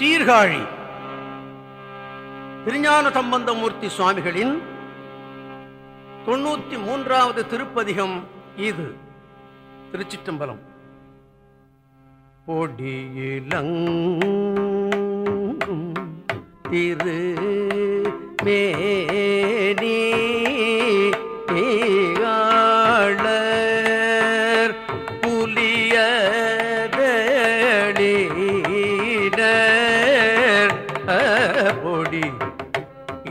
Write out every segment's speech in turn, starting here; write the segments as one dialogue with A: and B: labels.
A: சீர்காழி. திருஞான சம்பந்தமூர்த்தி சுவாமிகளின் தொண்ணூத்தி மூன்றாவது திருப்பதிகம் இது. திருச்சிற்றம்பலம். பொடியிலங் திரு மேனி பாடி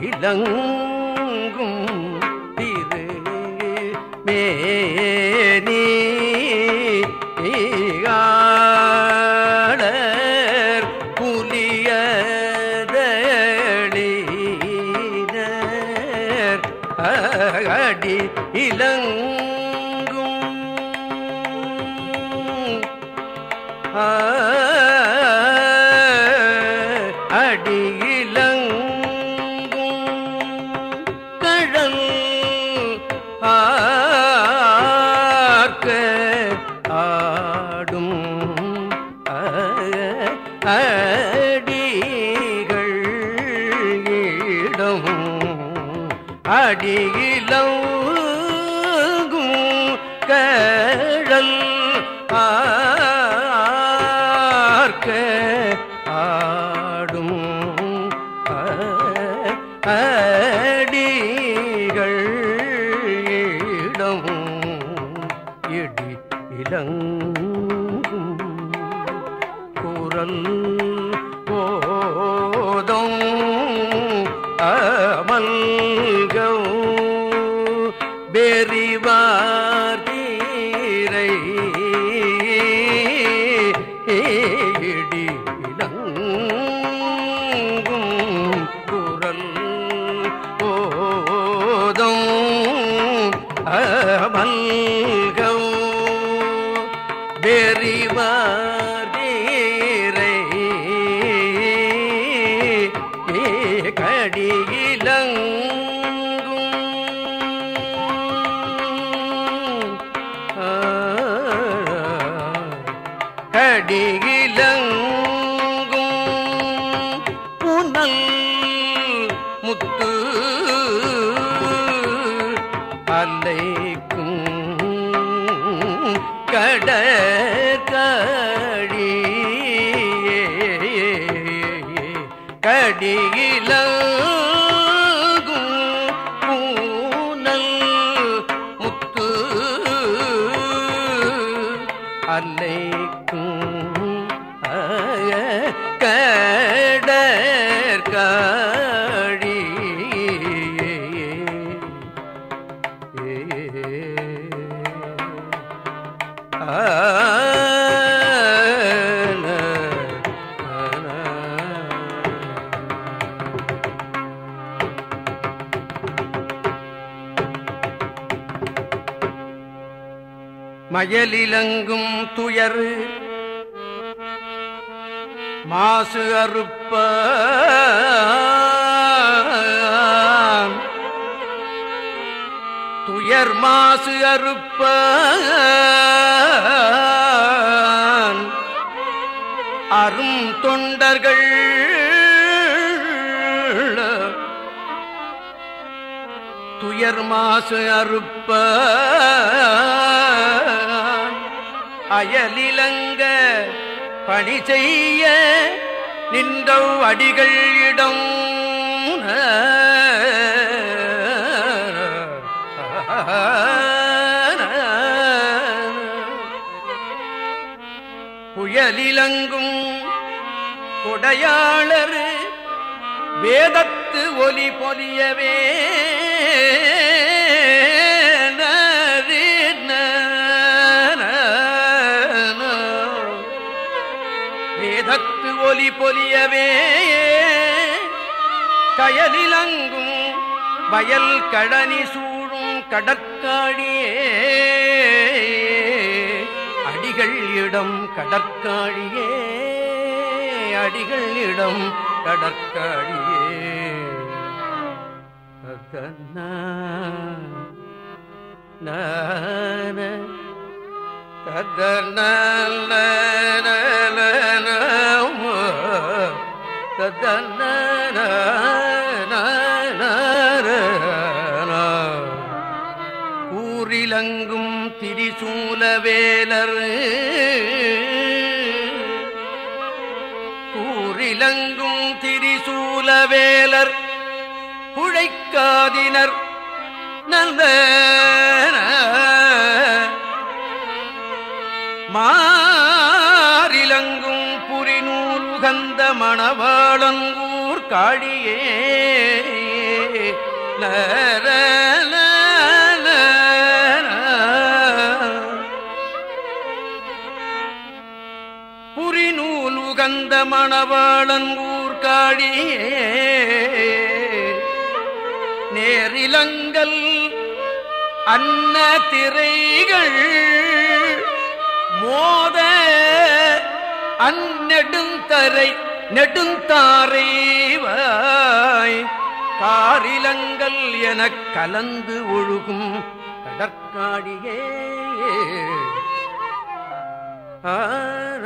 A: இளங்கும் திரு மே அடி போதும் அமல்கௌ வெறிவா கடியிலங்கும் மயலிலங்கும் துயர். மாசு அறுப்ப. துயர் மாசு அறுப்ப. அரும் தொண்டர்கள். துயர் மாசு அறுப்ப. அயலிலங்க பணி செய்ய நின்றவ் அடிகள் இடம். புயலிலங்கும் கொடையாளர் வேதத்து ஒலி பொலியவே. வேதத்து ஒலி பொலியவே. கயலிலங்கும் வயல் கடனி சூழும் கடற்காழியே அடிகள் இடம் கடற்காழியே. அடிகள் இடம் கடற்காழியே. கண்ணா நான ஊரிலங்கும் திரிசூலவேலர். ஊரிலங்கும் திரிசூலவேலர் புழைக்காதினர் நல்ல மா மணவாளங்கூர் காழியே புரிநூல் உகந்த மணவாளங்கூர் காழியே நேரிலங்கள் அன்ன திரைகள். மோத அந்நெடுந்தரை நெடுந்தாரேவாய். காரிலங்கள் எனக் கலந்து ஒழுகும் கடற்காடியே. ஆன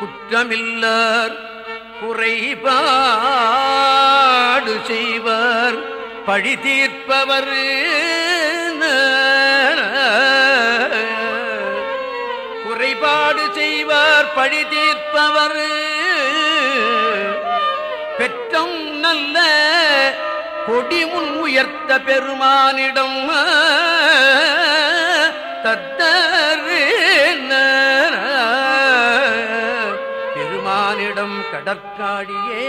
A: குற்றமில்லார் குறைபாடு செய்வார். பழி தீர்ப்பவர் பழி தீர்ப்பவர். பெற்றம் நல்ல கொடிமுன் உயர்த்த பெருமானிடம் தத்தரு பெருமானிடம் கடற்காடியே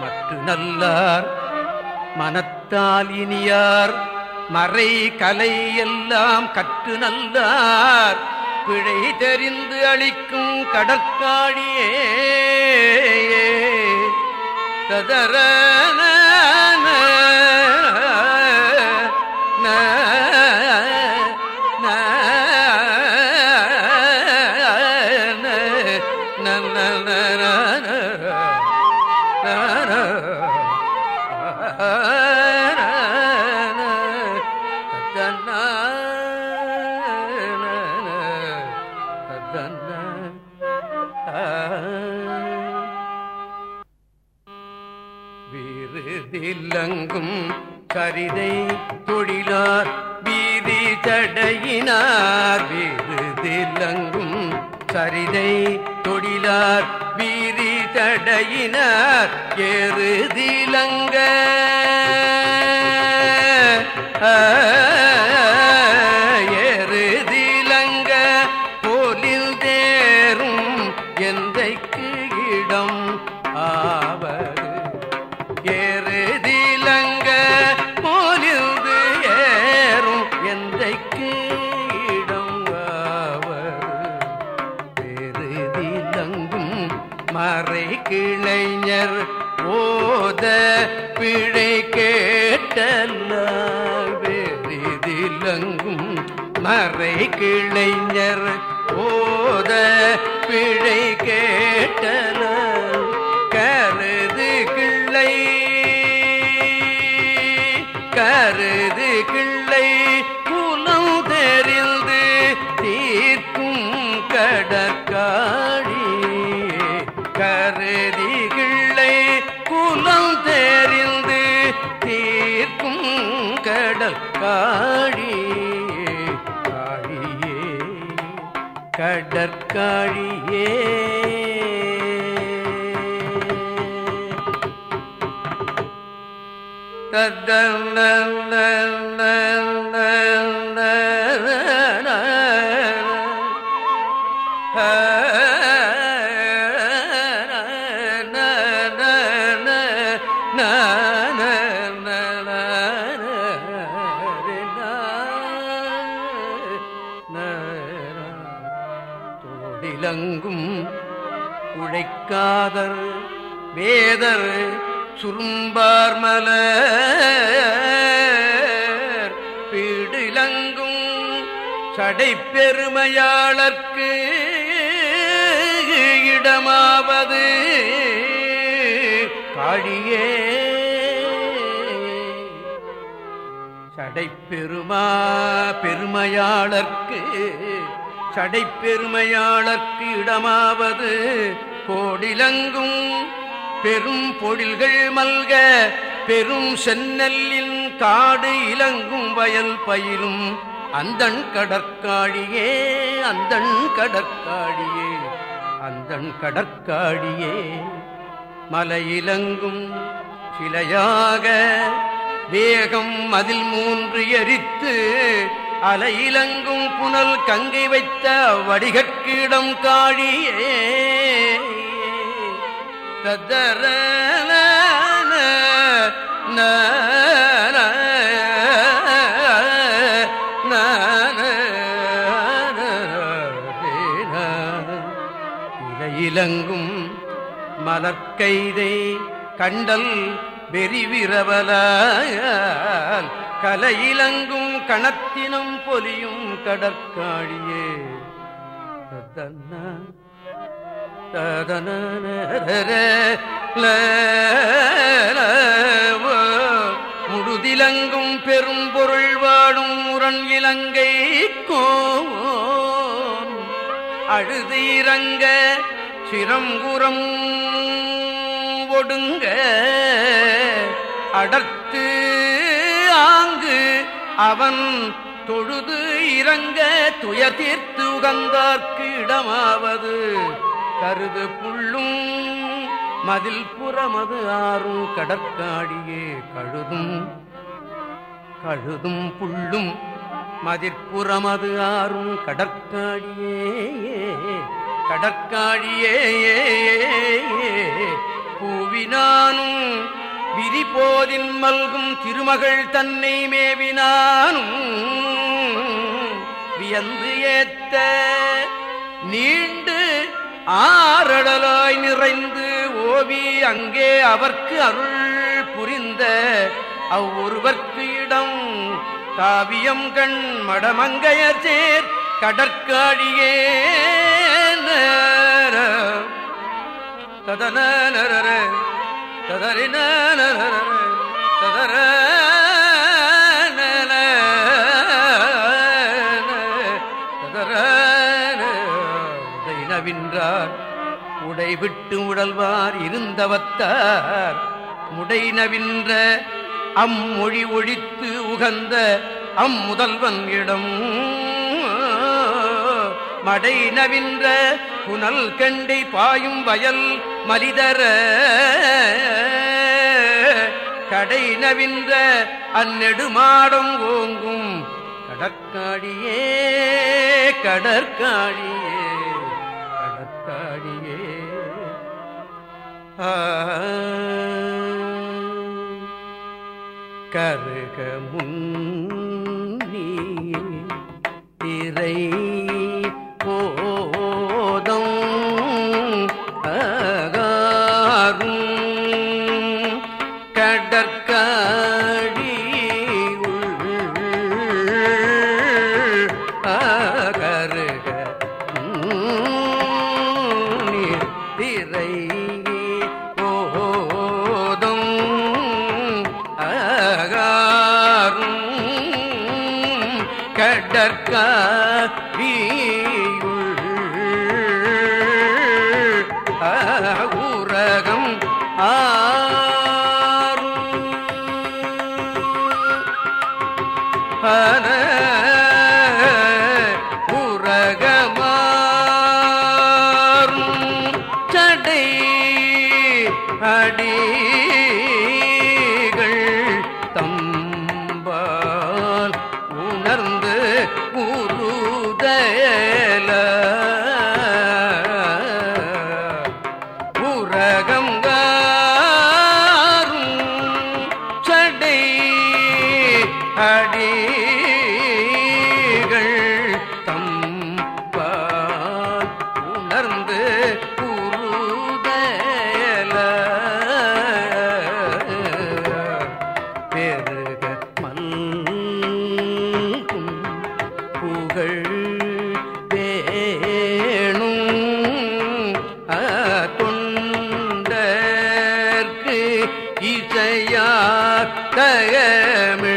A: மற்ற நல்லார் மனத்தால் இனியார் மறை கலை எல்லாம் கற்று நல்லார். பிழை தெரிந்து அளிக்கும் கடற்காடியே ததரன கரிதை தொழிலார் வீதி தடையினார் விருதிலங்கும் சரிதை தொழிலார் வீதி தடையினார் எருதிலங்க. எருதிலங்க மறை கிளைஞர். வேதர் சுரும்பார் மலர். பீடிலங்கும் சடைப்பெருமையாளர்க்கு இடமாவது காழியே சடைப்பெருமா பெருமையாளர்க்கு சடைப்பெருமையாளர்க்கு இடமாவது கோடிலங்கும் பெரும் பொழில்கள் மல்க பெரும் சென்னல்லின் காடு இலங்கும் வயல் பயிரும். அந்தண் கடற்காடியே அந்தண் கடற்காடியே அந்தண் கடற்காடியே. மலையிலங்கும் சிலையாக வேகம் அதில் மூன்று எரித்து அலையிலங்கும் புனல் கங்கை வைத்த வடிகற்கிடம் காழியே ததர இலங்கும் மலர்கைதை கண்டல் வெறிவிரவலாயால் கலையிலங்கும் கணத்தினும் பொலியும் கடற்காழியே. ததன ததன முழுதிலங்கும் பெரும் பொருள் வாடும் முரண் இலங்கை கோன் அழுது இறங்க சிரங்குரம் ஒடுங்க. அடர்த்து ஆங்கு அவன் தொழுது இறங்க துயர் தீர்த்து உகந்தார்க்கு இடமாவது. கருது புள்ளும் மதில் புறமது ஆறும் கடற்காடியே கழுதும். கழுதும் புள்ளும் மதிர்ப்புறமது ஆறும் கடற்காடியே கடற்காடியே பூவினானும் விரிபோதின் மல்கும் திருமகள் தன்னை மேவினானும். வியந்து ஏத்த நீண்டு ஆரடலாய் நிறைந்து ஓவி அங்கே அவர்க்கு அருள் புரிந்த அவ்வொருவர்க்கு இடம் காவியம் கண் மடமங்கையர் சேர் கடற்காடியே ததன நரர ததறின ததர விட்டு உடல்வார் இருந்தவத்தார். முடைனவின்ற அம்மொழி ஒழித்து உகந்த அம்முதல்வன் இடம். மடை நவின்ற புனல் கண்டை பாயும் வயல் மலிதர. கடை நவின்ற அந்நெடுமாடம் ஓங்கும். கடற்காடியே கடற்காடியே. கருக முன் ಹರ தொண்டர்க்கு